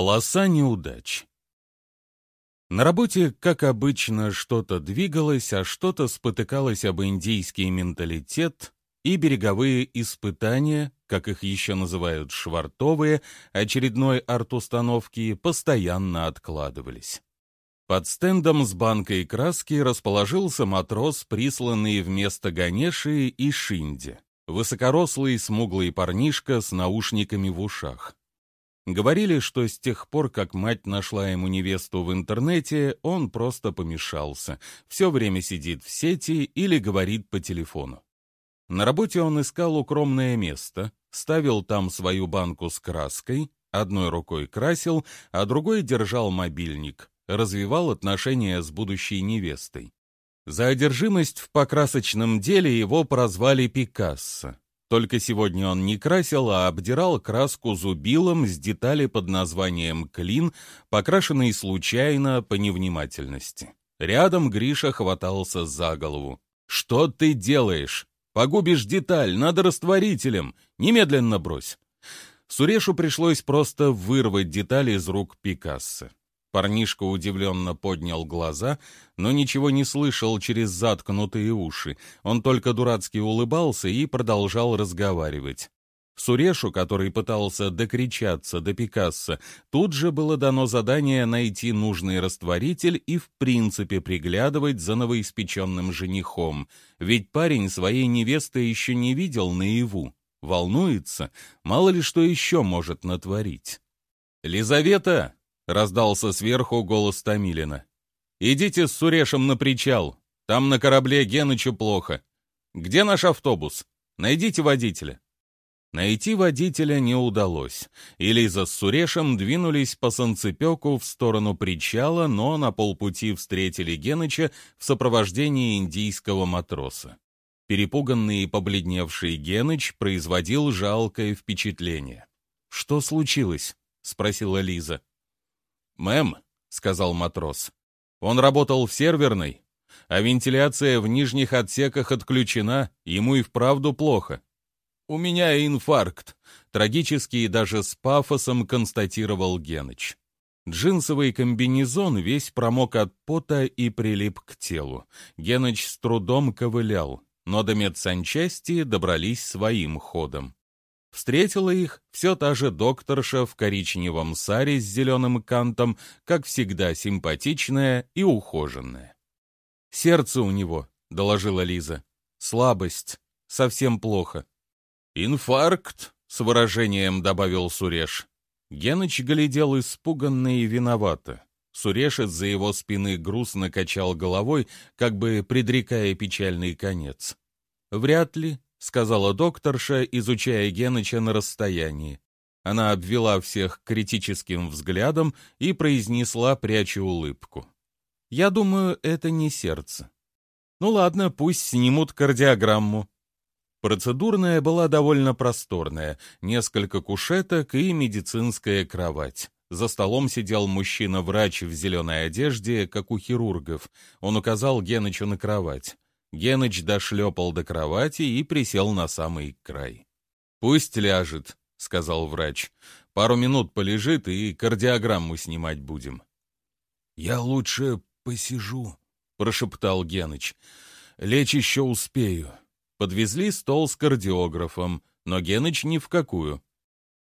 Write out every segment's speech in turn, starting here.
Полоса неудач. На работе, как обычно, что-то двигалось, а что-то спотыкалось об индийский менталитет, и береговые испытания, как их еще называют швартовые, очередной арт-установки, постоянно откладывались. Под стендом с банкой краски расположился матрос, присланный вместо Ганеши и Шинди, высокорослый смуглый парнишка с наушниками в ушах. Говорили, что с тех пор, как мать нашла ему невесту в интернете, он просто помешался, все время сидит в сети или говорит по телефону. На работе он искал укромное место, ставил там свою банку с краской, одной рукой красил, а другой держал мобильник, развивал отношения с будущей невестой. За одержимость в покрасочном деле его прозвали Пикассо. Только сегодня он не красил, а обдирал краску зубилом с детали под названием «клин», покрашенной случайно по невнимательности. Рядом Гриша хватался за голову. «Что ты делаешь? Погубишь деталь, надо растворителем. Немедленно брось». Сурешу пришлось просто вырвать детали из рук Пикассо. Парнишка удивленно поднял глаза, но ничего не слышал через заткнутые уши. Он только дурацки улыбался и продолжал разговаривать. Сурешу, который пытался докричаться до Пикассо, тут же было дано задание найти нужный растворитель и в принципе приглядывать за новоиспеченным женихом, ведь парень своей невесты еще не видел наяву. Волнуется, мало ли что еще может натворить. «Лизавета!» Раздался сверху голос Томилина. «Идите с Сурешем на причал. Там на корабле Генычу плохо. Где наш автобус? Найдите водителя». Найти водителя не удалось, и Лиза с Сурешем двинулись по санцепеку в сторону причала, но на полпути встретили Геныча в сопровождении индийского матроса. Перепуганный и побледневший Геныч производил жалкое впечатление. «Что случилось?» — спросила Лиза. «Мэм», — сказал матрос, — «он работал в серверной, а вентиляция в нижних отсеках отключена, ему и вправду плохо». «У меня инфаркт», — трагически и даже с пафосом констатировал Геныч. Джинсовый комбинезон весь промок от пота и прилип к телу. Геныч с трудом ковылял, но до медсанчасти добрались своим ходом. Встретила их все та же докторша в коричневом саре с зеленым кантом, как всегда симпатичная и ухоженная. «Сердце у него», — доложила Лиза. «Слабость. Совсем плохо». «Инфаркт», — с выражением добавил Суреш. Геныч глядел испуганно и виновато. Суреш из-за его спины грустно качал головой, как бы предрекая печальный конец. «Вряд ли», — сказала докторша, изучая Геныча на расстоянии. Она обвела всех критическим взглядом и произнесла, пряча улыбку. «Я думаю, это не сердце. Ну ладно, пусть снимут кардиограмму». Процедурная была довольно просторная, несколько кушеток и медицинская кровать. За столом сидел мужчина-врач в зеленой одежде, как у хирургов. Он указал Генычу на кровать. Геныч дошлепал до кровати и присел на самый край. «Пусть ляжет», — сказал врач. «Пару минут полежит, и кардиограмму снимать будем». «Я лучше посижу», — прошептал Геныч. «Лечь еще успею». Подвезли стол с кардиографом, но Геныч ни в какую.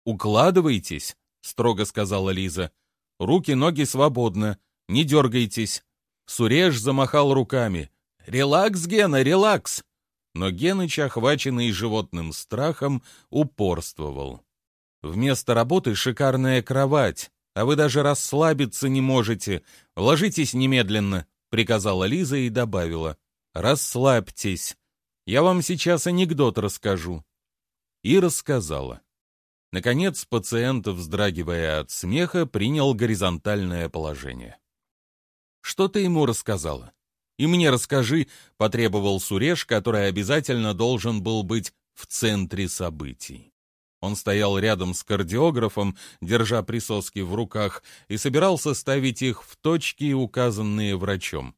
«Укладывайтесь», — строго сказала Лиза. «Руки, ноги свободно, не дергайтесь». Суреж замахал руками. «Релакс, Гена, релакс!» Но Геныч, охваченный животным страхом, упорствовал. «Вместо работы шикарная кровать, а вы даже расслабиться не можете. Ложитесь немедленно», — приказала Лиза и добавила. «Расслабьтесь. Я вам сейчас анекдот расскажу». И рассказала. Наконец, пациент, вздрагивая от смеха, принял горизонтальное положение. «Что ты ему рассказала?» И мне расскажи, потребовал Суреш, который обязательно должен был быть в центре событий. Он стоял рядом с кардиографом, держа присоски в руках, и собирался ставить их в точки, указанные врачом.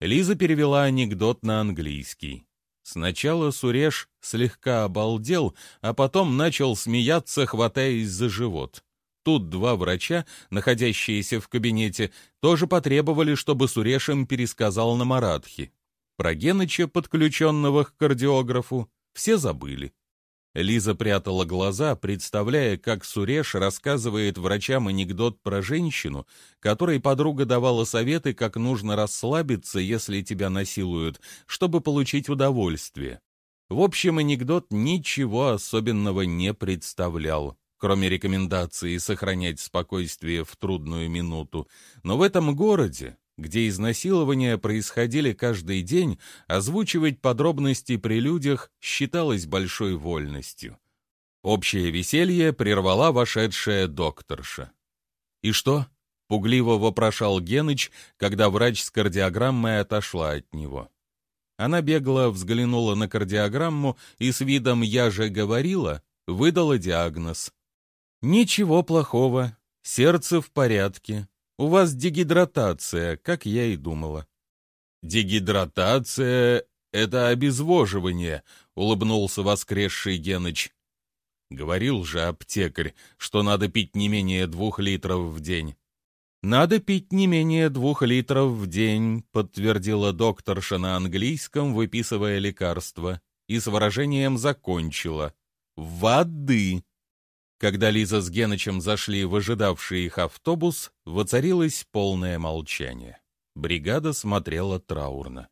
Лиза перевела анекдот на английский. Сначала Суреш слегка обалдел, а потом начал смеяться, хватаясь за живот. Тут два врача, находящиеся в кабинете, тоже потребовали, чтобы Суреш им пересказал на Маратхи. Про Геныча, подключенного к кардиографу, все забыли. Лиза прятала глаза, представляя, как Суреш рассказывает врачам анекдот про женщину, которой подруга давала советы, как нужно расслабиться, если тебя насилуют, чтобы получить удовольствие. В общем, анекдот ничего особенного не представлял кроме рекомендации сохранять спокойствие в трудную минуту. Но в этом городе, где изнасилования происходили каждый день, озвучивать подробности при людях считалось большой вольностью. Общее веселье прервала вошедшая докторша. «И что?» — пугливо вопрошал Геныч, когда врач с кардиограммой отошла от него. Она бегло взглянула на кардиограмму и с видом «я же говорила» выдала диагноз «Ничего плохого. Сердце в порядке. У вас дегидратация, как я и думала». «Дегидратация — это обезвоживание», — улыбнулся воскресший Геныч. Говорил же аптекарь, что надо пить не менее двух литров в день. «Надо пить не менее двух литров в день», — подтвердила докторша на английском, выписывая лекарство, и с выражением закончила. «Воды». Когда Лиза с Генычем зашли в ожидавший их автобус, воцарилось полное молчание. Бригада смотрела траурно.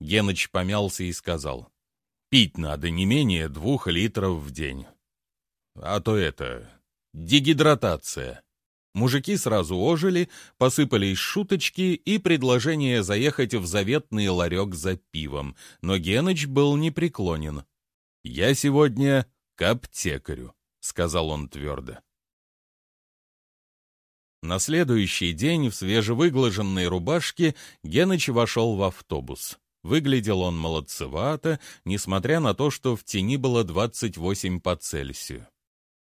Геныч помялся и сказал, «Пить надо не менее двух литров в день. А то это... дегидратация». Мужики сразу ожили, посыпались шуточки и предложение заехать в заветный ларек за пивом, но Геныч был непреклонен. «Я сегодня к аптекарю». — сказал он твердо. На следующий день в свежевыглаженной рубашке Геныч вошел в автобус. Выглядел он молодцевато, несмотря на то, что в тени было 28 по Цельсию.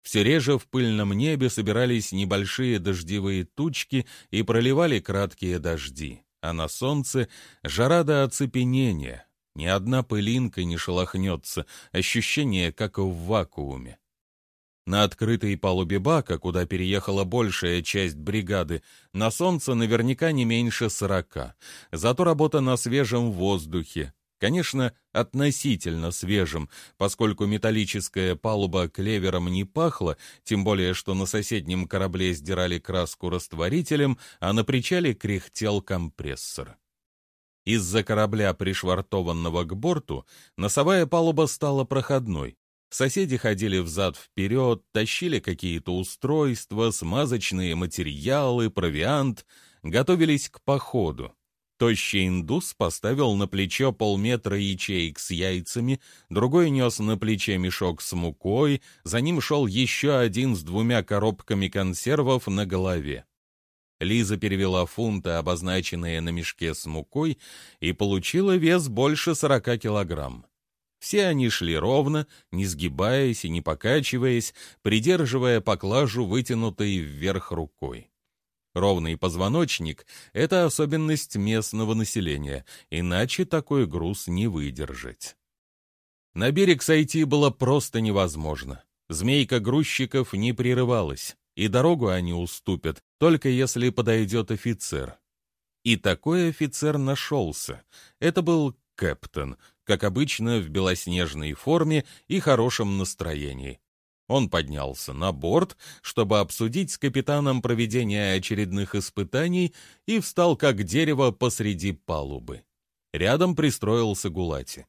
Все реже в пыльном небе собирались небольшие дождевые тучки и проливали краткие дожди, а на солнце жара до оцепенения. Ни одна пылинка не шелохнется, ощущение как в вакууме. На открытой палубе бака, куда переехала большая часть бригады, на солнце наверняка не меньше сорока. Зато работа на свежем воздухе. Конечно, относительно свежем, поскольку металлическая палуба клевером не пахла, тем более что на соседнем корабле сдирали краску растворителем, а на причале кряхтел компрессор. Из-за корабля, пришвартованного к борту, носовая палуба стала проходной. Соседи ходили взад-вперед, тащили какие-то устройства, смазочные материалы, провиант, готовились к походу. Тощий индус поставил на плечо полметра ячеек с яйцами, другой нес на плече мешок с мукой, за ним шел еще один с двумя коробками консервов на голове. Лиза перевела фунты, обозначенные на мешке с мукой, и получила вес больше сорока килограмм. Все они шли ровно, не сгибаясь и не покачиваясь, придерживая поклажу, вытянутой вверх рукой. Ровный позвоночник — это особенность местного населения, иначе такой груз не выдержать. На берег сойти было просто невозможно. Змейка грузчиков не прерывалась, и дорогу они уступят, только если подойдет офицер. И такой офицер нашелся. Это был Кэптон, как обычно, в белоснежной форме и хорошем настроении. Он поднялся на борт, чтобы обсудить с капитаном проведение очередных испытаний, и встал как дерево посреди палубы. Рядом пристроился Гулати.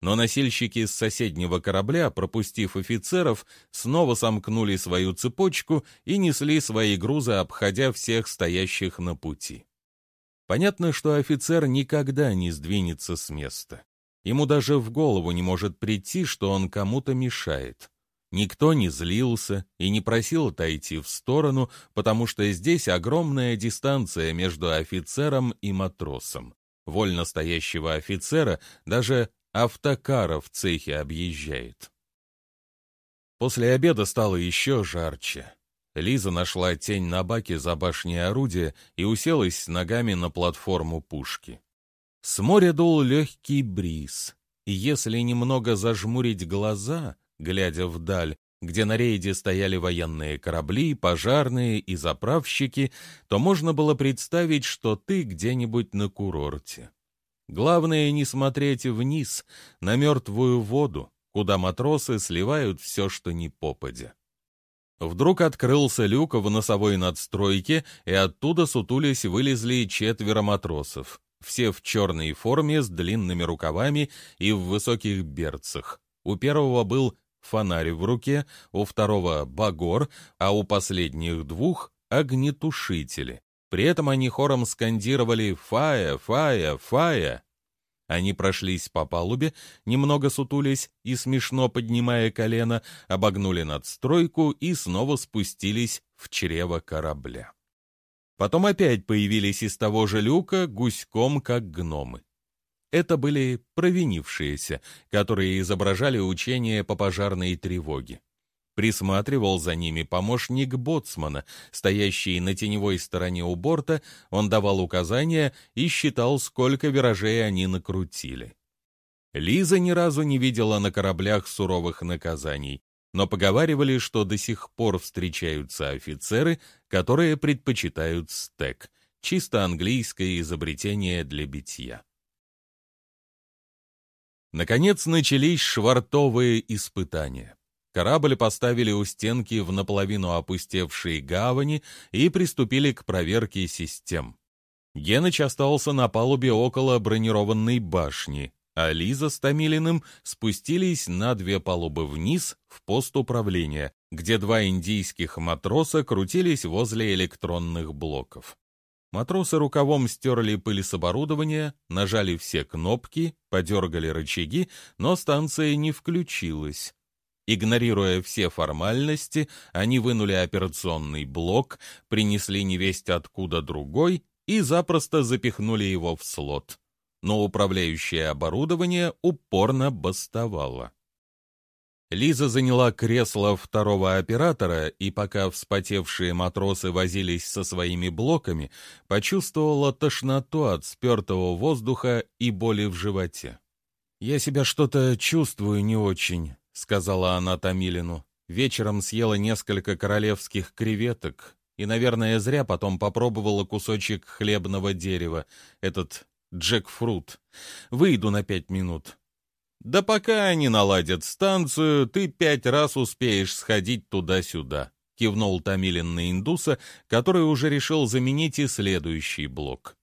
Но носильщики с соседнего корабля, пропустив офицеров, снова сомкнули свою цепочку и несли свои грузы, обходя всех стоящих на пути. Понятно, что офицер никогда не сдвинется с места. Ему даже в голову не может прийти, что он кому-то мешает. Никто не злился и не просил отойти в сторону, потому что здесь огромная дистанция между офицером и матросом. Вольно стоящего офицера даже автокара в цехе объезжает. После обеда стало еще жарче. Лиза нашла тень на баке за башней орудия и уселась ногами на платформу пушки. С моря дул легкий бриз, и если немного зажмурить глаза, глядя вдаль, где на рейде стояли военные корабли, пожарные и заправщики, то можно было представить, что ты где-нибудь на курорте. Главное не смотреть вниз, на мертвую воду, куда матросы сливают все, что не попадя. Вдруг открылся люк в носовой надстройке, и оттуда сутулись вылезли четверо матросов, все в черной форме с длинными рукавами и в высоких берцах. У первого был фонарь в руке, у второго — багор, а у последних двух — огнетушители. При этом они хором скандировали «Фая! Фая! Фая!». Они прошлись по палубе, немного сутулись и, смешно поднимая колено, обогнули надстройку и снова спустились в чрево корабля. Потом опять появились из того же люка гуськом, как гномы. Это были провинившиеся, которые изображали учение по пожарной тревоге. Присматривал за ними помощник боцмана, стоящий на теневой стороне у борта, он давал указания и считал, сколько виражей они накрутили. Лиза ни разу не видела на кораблях суровых наказаний, но поговаривали, что до сих пор встречаются офицеры, которые предпочитают стек, чисто английское изобретение для битья. Наконец начались швартовые испытания. Корабль поставили у стенки в наполовину опустевшей гавани и приступили к проверке систем. Геныч остался на палубе около бронированной башни, а Лиза с Томилиным спустились на две палубы вниз в пост управления, где два индийских матроса крутились возле электронных блоков. Матросы рукавом стерли пыль с оборудования, нажали все кнопки, подергали рычаги, но станция не включилась. Игнорируя все формальности, они вынули операционный блок, принесли невесть откуда другой и запросто запихнули его в слот. Но управляющее оборудование упорно бастовало. Лиза заняла кресло второго оператора, и пока вспотевшие матросы возились со своими блоками, почувствовала тошноту от спертого воздуха и боли в животе. «Я себя что-то чувствую не очень», — сказала она Томилину. Вечером съела несколько королевских креветок и, наверное, зря потом попробовала кусочек хлебного дерева, этот джекфрут. Выйду на пять минут. Да пока они наладят станцию, ты пять раз успеешь сходить туда-сюда, кивнул Томилин на индуса, который уже решил заменить и следующий блок.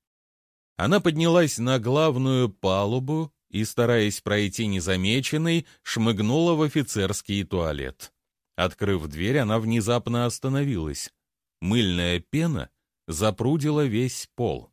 Она поднялась на главную палубу и, стараясь пройти незамеченной, шмыгнула в офицерский туалет. Открыв дверь, она внезапно остановилась. Мыльная пена запрудила весь пол.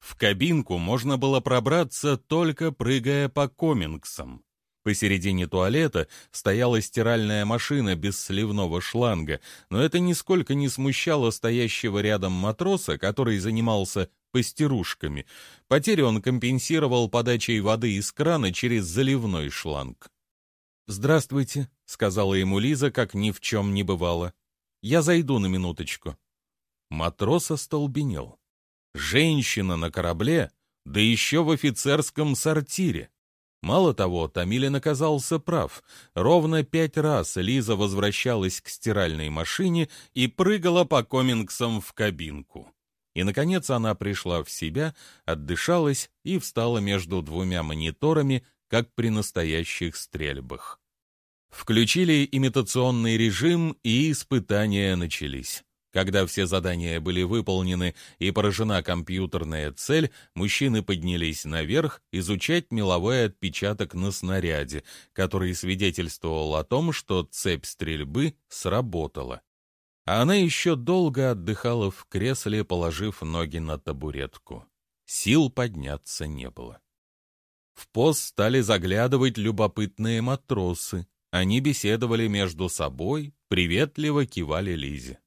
В кабинку можно было пробраться, только прыгая по комингсам. Посередине туалета стояла стиральная машина без сливного шланга, но это нисколько не смущало стоящего рядом матроса, который занимался пастерушками. Потери он компенсировал подачей воды из крана через заливной шланг. «Здравствуйте», — сказала ему Лиза, как ни в чем не бывало. «Я зайду на минуточку». Матрос остолбенел. Женщина на корабле, да еще в офицерском сортире. Мало того, Томилин оказался прав. Ровно пять раз Лиза возвращалась к стиральной машине и прыгала по комингсам в кабинку. И, наконец, она пришла в себя, отдышалась и встала между двумя мониторами, как при настоящих стрельбах. Включили имитационный режим, и испытания начались. Когда все задания были выполнены и поражена компьютерная цель, мужчины поднялись наверх изучать меловой отпечаток на снаряде, который свидетельствовал о том, что цепь стрельбы сработала. А она еще долго отдыхала в кресле, положив ноги на табуретку. Сил подняться не было. В пост стали заглядывать любопытные матросы. Они беседовали между собой, приветливо кивали Лизе.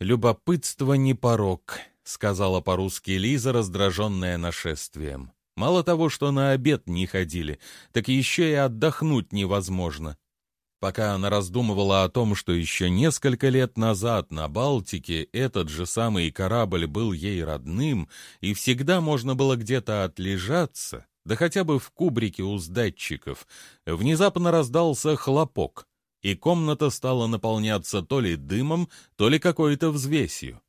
«Любопытство не порог», — сказала по-русски Лиза, раздраженная нашествием. «Мало того, что на обед не ходили, так еще и отдохнуть невозможно». Пока она раздумывала о том, что еще несколько лет назад на Балтике этот же самый корабль был ей родным, и всегда можно было где-то отлежаться, да хотя бы в кубрике у сдатчиков, внезапно раздался хлопок. И комната стала наполняться то ли дымом, то ли какой-то взвесью.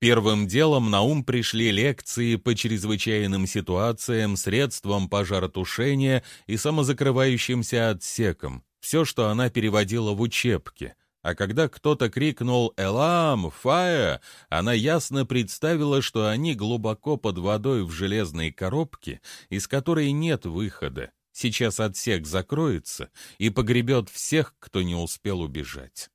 Первым делом на ум пришли лекции по чрезвычайным ситуациям, средствам пожаротушения и самозакрывающимся отсекам, все, что она переводила в учебке. А когда кто-то крикнул «Элам! Фая!», она ясно представила, что они глубоко под водой в железной коробке, из которой нет выхода. Сейчас отсек закроется и погребет всех, кто не успел убежать.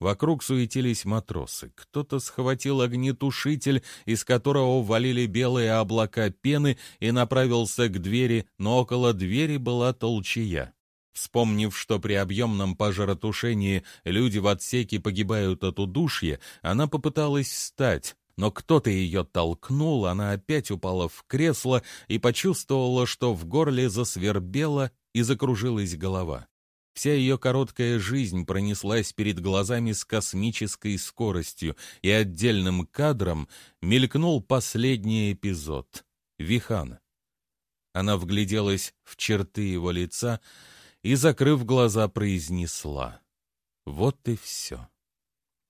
Вокруг суетились матросы. Кто-то схватил огнетушитель, из которого валили белые облака пены, и направился к двери, но около двери была толчья. Вспомнив, что при объемном пожаротушении люди в отсеке погибают от удушья, она попыталась встать, но кто-то ее толкнул, она опять упала в кресло и почувствовала, что в горле засвербело и закружилась голова. Вся ее короткая жизнь пронеслась перед глазами с космической скоростью, и отдельным кадром мелькнул последний эпизод — Вихан. Она вгляделась в черты его лица и, закрыв глаза, произнесла. Вот и все.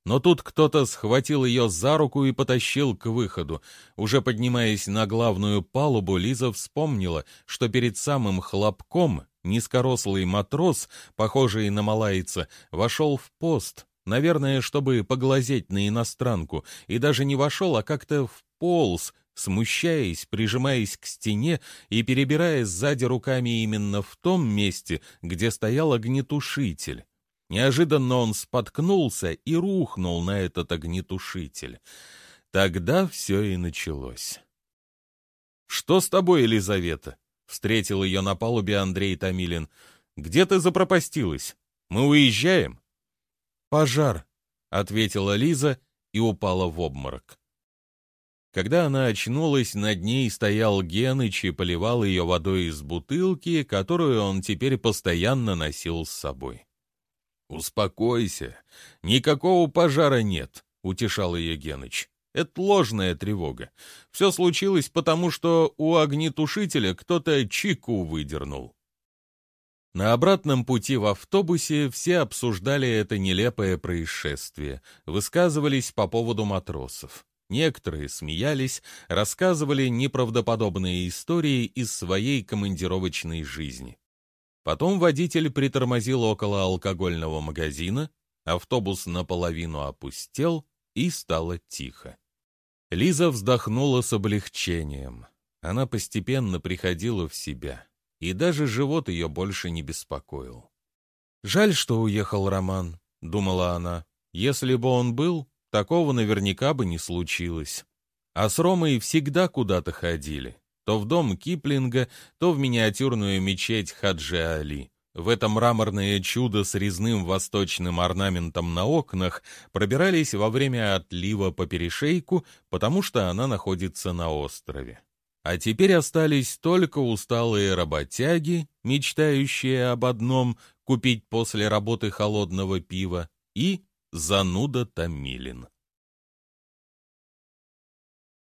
Но тут кто-то схватил ее за руку и потащил к выходу. Уже поднимаясь на главную палубу, Лиза вспомнила, что перед самым хлопком низкорослый матрос, похожий на малайца, вошел в пост, наверное, чтобы поглазеть на иностранку, и даже не вошел, а как-то вполз, смущаясь, прижимаясь к стене и перебирая сзади руками именно в том месте, где стоял огнетушитель. Неожиданно он споткнулся и рухнул на этот огнетушитель. Тогда все и началось. «Что с тобой, Елизавета?» — встретил ее на палубе Андрей Томилин. «Где ты запропастилась? Мы уезжаем?» «Пожар», — ответила Лиза и упала в обморок. Когда она очнулась, над ней стоял Геныч и поливал ее водой из бутылки, которую он теперь постоянно носил с собой. «Успокойся, никакого пожара нет», — утешал ее Геныч. «Это ложная тревога. Все случилось потому, что у огнетушителя кто-то чику выдернул». На обратном пути в автобусе все обсуждали это нелепое происшествие, высказывались по поводу матросов. Некоторые смеялись, рассказывали неправдоподобные истории из своей командировочной жизни. Потом водитель притормозил около алкогольного магазина, автобус наполовину опустел, и стало тихо. Лиза вздохнула с облегчением. Она постепенно приходила в себя, и даже живот ее больше не беспокоил. «Жаль, что уехал Роман», — думала она. «Если бы он был, такого наверняка бы не случилось. А с Ромой всегда куда-то ходили то в дом Киплинга, то в миниатюрную мечеть Хаджи Али. В это мраморное чудо с резным восточным орнаментом на окнах пробирались во время отлива по перешейку, потому что она находится на острове. А теперь остались только усталые работяги, мечтающие об одном — купить после работы холодного пива, и зануда Томилин.